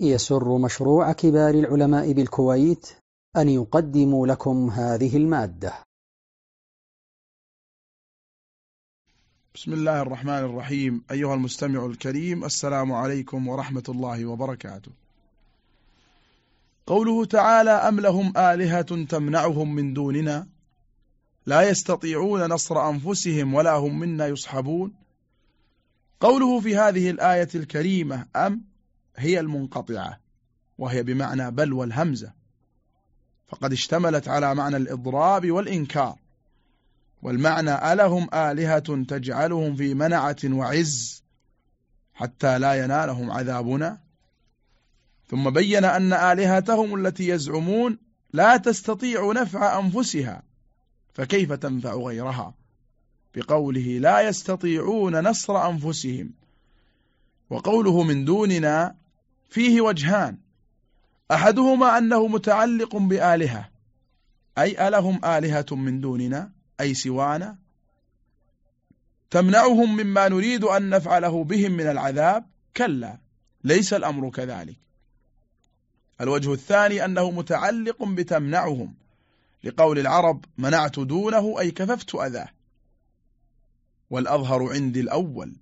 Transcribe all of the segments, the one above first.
يسر مشروع كبار العلماء بالكويت أن يقدم لكم هذه المادة. بسم الله الرحمن الرحيم. أيها المستمع الكريم السلام عليكم ورحمة الله وبركاته. قوله تعالى أم لهم آلهة تمنعهم من دوننا؟ لا يستطيعون نصر أنفسهم ولا هم منا يصحبون. قوله في هذه الآية الكريمة أم هي المنقطعة وهي بمعنى بل والهمزة. فقد اشتملت على معنى الإضراب والإنكار. والمعنى ألهم آلهة تجعلهم في منعة وعز حتى لا ينالهم عذابنا. ثم بين أن آلهتهم التي يزعمون لا تستطيع نفع أنفسها فكيف تنفع غيرها؟ بقوله لا يستطيعون نصر أنفسهم. وقوله من دوننا فيه وجهان. أحدهما أنه متعلق بآلهة أي ألهم آلهة من دوننا أي سوانا. تمنعهم مما نريد أن نفعله بهم من العذاب. كلا ليس الأمر كذلك. الوجه الثاني أنه متعلق بتمنعهم. لقول العرب منعت دونه أي كففت أذاه. والأظهر عندي الأول.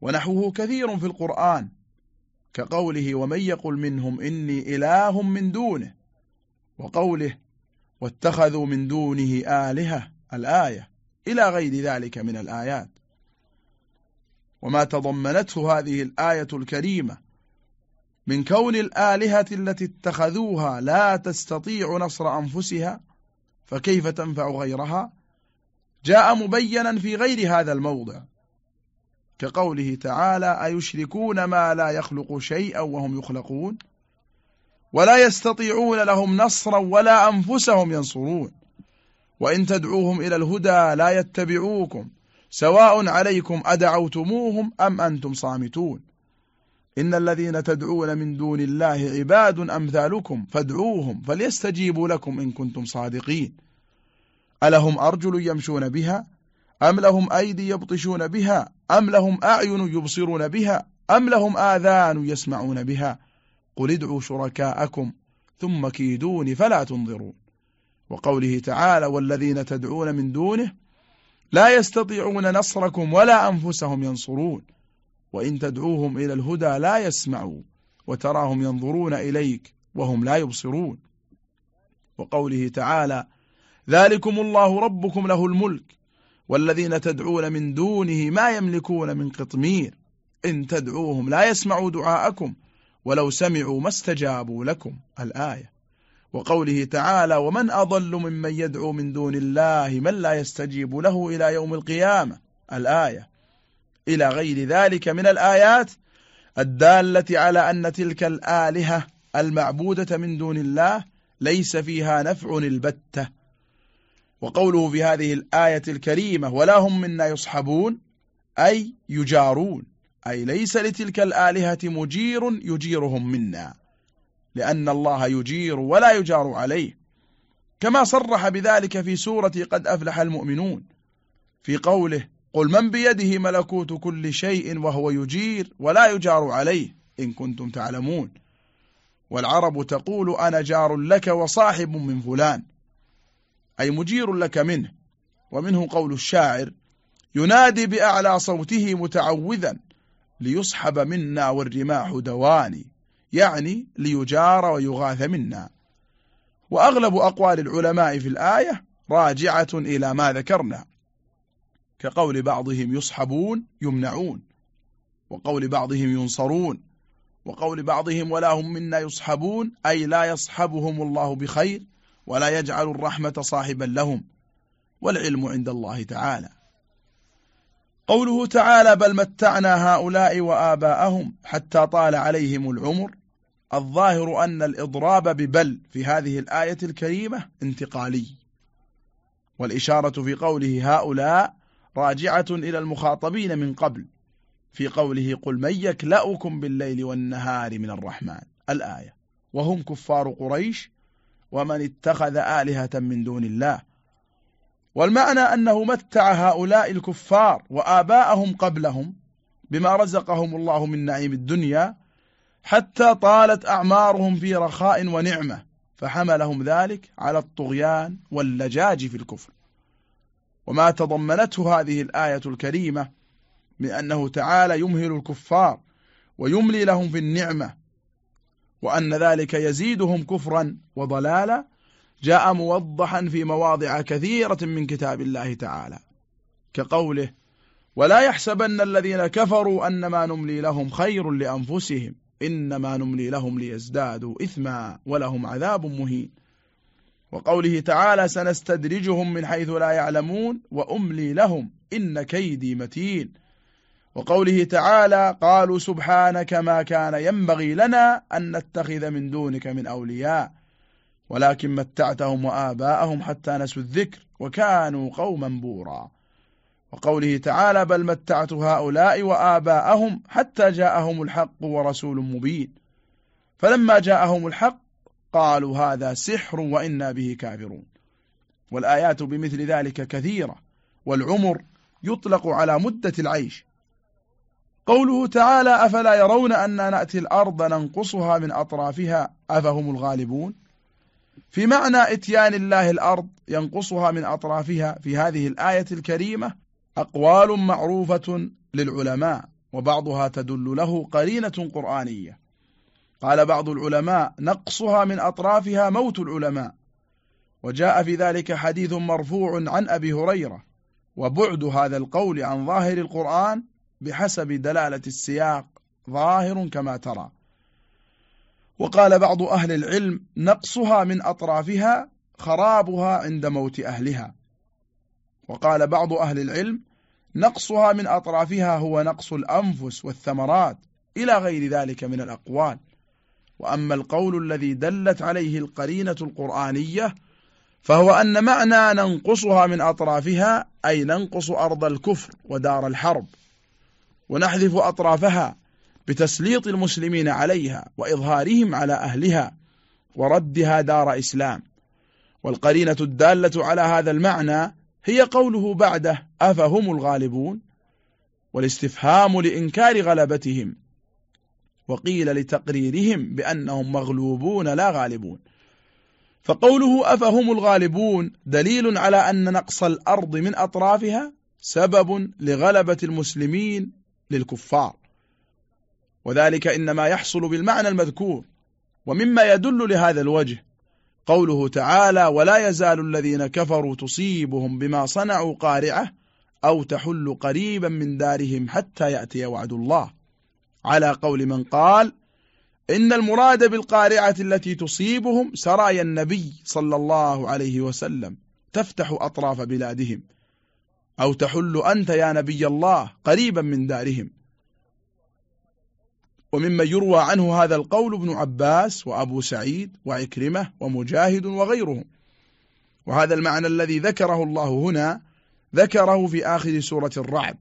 ونحوه كثير في القرآن. كقوله ومن يقل منهم إني إله من دونه وقوله واتخذوا من دونه آلهة الآية إلى غير ذلك من الآيات. وما تضمنته هذه الآية الكريمة من كون الآلهة التي اتخذوها لا تستطيع نصر أنفسها فكيف تنفع غيرها؟ جاء مبينا في غير هذا الموضع. كقوله تعالى أيشركون ما لا يخلق شيئا وهم يخلقون؟ ولا يستطيعون لهم نصرا ولا أنفسهم ينصرون. وإن تدعوهم إلى الهدى لا يتبعوكم سواء عليكم أدعوتموهم أم أنتم صامتون. إن الذين تدعون من دون الله عباد أمثالكم فادعوهم فليستجيبوا لكم إن كنتم صادقين. ألهم أرجل يمشون بها أم لهم أيدي يبطشون بها؟ أم لهم أعين يبصرون بها؟ أم لهم آذان يسمعون بها؟ قل ادعوا شركاءكم ثم كيدون فلا تنظرون. وقوله تعالى والذين تدعون من دونه لا يستطيعون نصركم ولا أنفسهم ينصرون. وإن تدعوهم إلى الهدى لا يسمعوا وتراهم ينظرون إليك وهم لا يبصرون. وقوله تعالى ذلكم الله ربكم له الملك. والذين تدعون من دونه ما يملكون من قطمير. إن تدعوهم لا يسمعوا دعاءكم ولو سمعوا ما استجابوا لكم. الآية. وقوله تعالى ومن أضل ممن يدعو من دون الله من لا يستجيب له إلى يوم القيامة. الآية. إلى غير ذلك من الآيات الدالة على أن تلك الآلهة المعبودة من دون الله ليس فيها نفع البتة. وقوله في هذه الآية الكريمة ولا هم منا يصحبون أي يجارون أي ليس لتلك الآلهة مجير يجيرهم منا لأن الله يجير ولا يجار عليه. كما صرح بذلك في سورة قد أفلح المؤمنون في قوله قل من بيده ملكوت كل شيء وهو يجير ولا يجار عليه إن كنتم تعلمون. والعرب تقول أنا جار لك وصاحب من فلان. أي مجير لك منه. ومنه قول الشاعر ينادي بأعلى صوته متعوذا ليصحب منا والرماح دواني يعني ليجار ويغاث منا. وأغلب أقوال العلماء في الآية راجعة إلى ما ذكرنا كقول بعضهم يصحبون يمنعون وقول بعضهم ينصرون وقول بعضهم ولا هم منا يصحبون أي لا يصحبهم الله بخير ولا يجعل الرحمة صاحبا لهم والعلم عند الله تعالى. قوله تعالى بل متعنا هؤلاء وآباءهم حتى طال عليهم العمر الظاهر أن الإضراب ببل في هذه الآية الكريمة انتقالي. والإشارة في قوله هؤلاء راجعة إلى المخاطبين من قبل في قوله قل من يكلأكم بالليل والنهار من الرحمن الآية وهم كفار قريش ومن اتخذ آلهة من دون الله. والمعنى أنه متع هؤلاء الكفار وآباءهم قبلهم بما رزقهم الله من نعيم الدنيا حتى طالت أعمارهم في رخاء ونعمة فحملهم ذلك على الطغيان واللجاج في الكفر. وما تضمنته هذه الآية الكريمة من أنه تعالى يمهل الكفار ويملي لهم في النعمة وأن ذلك يزيدهم كفرا وضلالا جاء موضحا في مواضع كثيرة من كتاب الله تعالى كقوله ولا يحسبن الذين كفروا أنما نملي لهم خير لأنفسهم إنما نملي لهم ليزدادوا إثما ولهم عذاب مهين. وقوله تعالى سنستدرجهم من حيث لا يعلمون وأملي لهم إن كيدي متين. وقوله تعالى قالوا سبحانك ما كان ينبغي لنا أن نتخذ من دونك من أولياء ولكن متعتهم وآباءهم حتى نسوا الذكر وكانوا قوما بورا. وقوله تعالى بل متعت هؤلاء وآباءهم حتى جاءهم الحق ورسول مبين. فلما جاءهم الحق قالوا هذا سحر وإنا به كافرون. والآيات بمثل ذلك كثيرة والعمر يطلق على مدة العيش. قوله تعالى أفلا يرون أن نأتي الأرض ننقصها من أطرافها أفهم الغالبون؟ في معنى إتيان الله الأرض ينقصها من أطرافها في هذه الآية الكريمة أقوال معروفة للعلماء وبعضها تدل له قرينة قرآنية. قال بعض العلماء نقصها من أطرافها موت العلماء. وجاء في ذلك حديث مرفوع عن أبي هريرة. وبعد هذا القول عن ظاهر القرآن بحسب دلالة السياق ظاهر كما ترى. وقال بعض أهل العلم نقصها من أطرافها خرابها عند موت أهلها. وقال بعض أهل العلم نقصها من أطرافها هو نقص الأنفس والثمرات إلى غير ذلك من الأقوال. وأما القول الذي دلت عليه القرينة القرآنية فهو أن معنى ننقصها من أطرافها أي ننقص أرض الكفر ودار الحرب. ونحذف أطرافها بتسليط المسلمين عليها وإظهارهم على أهلها وردها دار إسلام. والقرينة الدالة على هذا المعنى هي قوله بعده أفهم الغالبون؟ والاستفهام لإنكار غلبتهم. وقيل لتقريرهم بأنهم مغلوبون لا غالبون. فقوله أفهم الغالبون دليل على أن نقص الأرض من أطرافها سبب لغلبة المسلمين للكفار. وذلك إنما يحصل بالمعنى المذكور ومما يدل لهذا الوجه قوله تعالى ولا يزال الذين كفروا تصيبهم بما صنعوا قارعة أو تحل قريبا من دارهم حتى يأتي وعد الله على قول من قال إن المراد بالقارعة التي تصيبهم سرايا النبي صلى الله عليه وسلم تفتح أطراف بلادهم أو تحل أنت يا نبي الله قريبا من دارهم. وممن يروى عنه هذا القول ابن عباس وأبو سعيد وعكرمة ومجاهد وغيرهم. وهذا المعنى الذي ذكره الله هنا ذكره في آخر سورة الرعد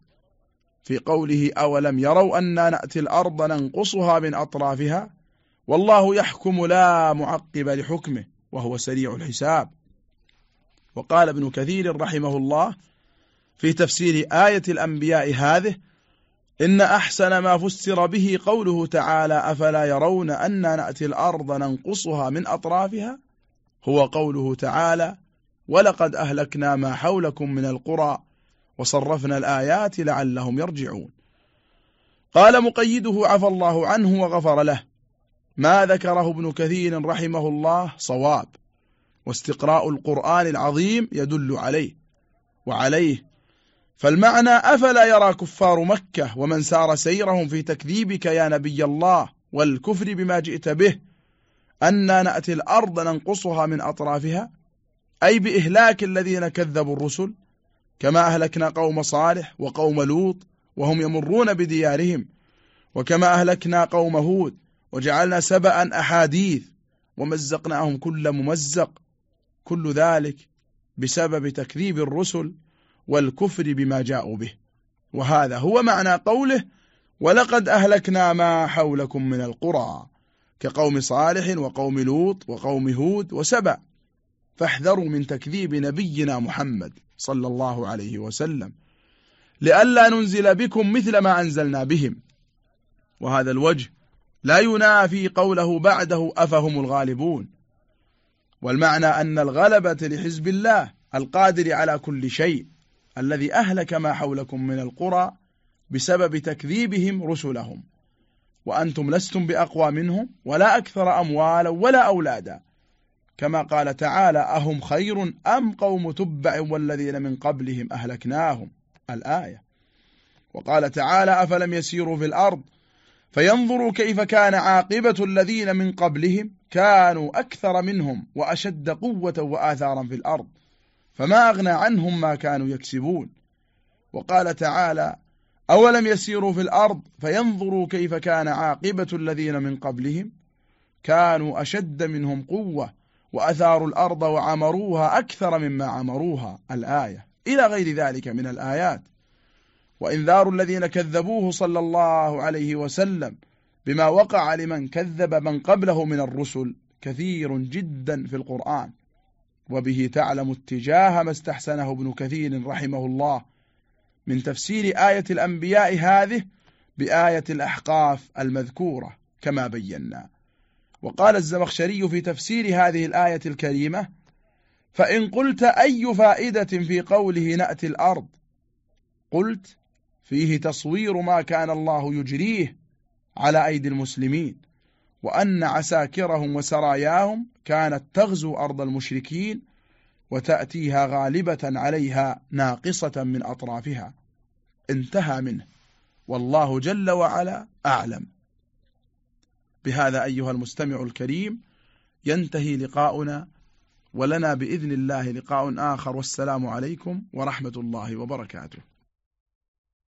في قوله أولم يروا أنا نأتي الأرض ننقصها من أطرافها؟ والله يحكم لا معقب لحكمه وهو سريع الحساب. وقال ابن كثير رحمه الله في تفسير آية الأنبياء هذه إن أحسن ما فسر به قوله تعالى أفلا يرون أن نأتي الأرض ننقصها من أطرافها؟ هو قوله تعالى ولقد أهلكنا ما حولكم من القرى وصرفنا الآيات لعلهم يرجعون. قال مقيده عفى الله عنه وغفر له ما ذكره ابن كثير رحمه الله صواب واستقراء القرآن العظيم يدل عليه وعليه فالمعنى أفلا يرى كفار مكة ومن سار سيرهم في تكذيبك يا نبي الله والكفر بما جئت به أنا نأتي الأرض ننقصها من أطرافها؟ أي بإهلاك الذين كذبوا الرسل كما أهلكنا قوم صالح وقوم لوط وهم يمرون بديارهم وكما أهلكنا قوم هود وجعلنا سبأ أحاديث ومزقناهم كل ممزق كل ذلك بسبب تكذيب الرسل والكفر بما جاءوا به. وهذا هو معنى قوله ولقد أهلكنا ما حولكم من القرى كقوم صالح وقوم لوط وقوم هود وسبع فاحذروا من تكذيب نبينا محمد صلى الله عليه وسلم لئلا ننزل بكم مثل ما أنزلنا بهم. وهذا الوجه لا ينافي قوله بعده أفهم الغالبون؟ والمعنى أن الغلبة لحزب الله القادر على كل شيء. الذي أهلك ما حولكم من القرى بسبب تكذيبهم رسلهم. وأنتم لستم بأقوى منهم ولا أكثر أموالا ولا أولادا. كما قال تعالى أهم خير أم قوم تبع والذين من قبلهم أهلكناهم؟ الآية. وقال تعالى أفلم يسيروا في الأرض فينظروا كيف كان عاقبة الذين من قبلهم؟ كانوا أكثر منهم وأشد قوة وآثارا في الأرض. فما أغنى عنهم ما كانوا يكسبون. وقال تعالى أولم يسيروا في الأرض فينظروا كيف كان عاقبة الذين من قبلهم؟ كانوا أشد منهم قوة وأثاروا الأرض وعمروها أكثر مما عمروها. الآية. إلى غير ذلك من الآيات. وإنذار الذين كذبوه صلى الله عليه وسلم بما وقع لمن كذب من قبله من الرسل كثير جدا في القرآن. وبه تعلم اتجاه ما استحسنه ابن كثير رحمه الله. من تفسير آية الأنبياء هذه بآية الأحقاف المذكورة كما بينا. وقال الزمخشري في تفسير هذه الآية الكريمة فإن قلت أي فائدة في قوله نأتي الأرض قلت فيه تصوير ما كان الله يجريه على أيدي المسلمين وأن عساكرهم وسراياهم كانت تغزو أرض المشركين وتأتيها غالبة عليها ناقصة من أطرافها. انتهى منه. والله جل وعلا أعلم. بهذا أيها المستمع الكريم ينتهي لقاؤنا ولنا بإذن الله لقاء آخر والسلام عليكم ورحمة الله وبركاته.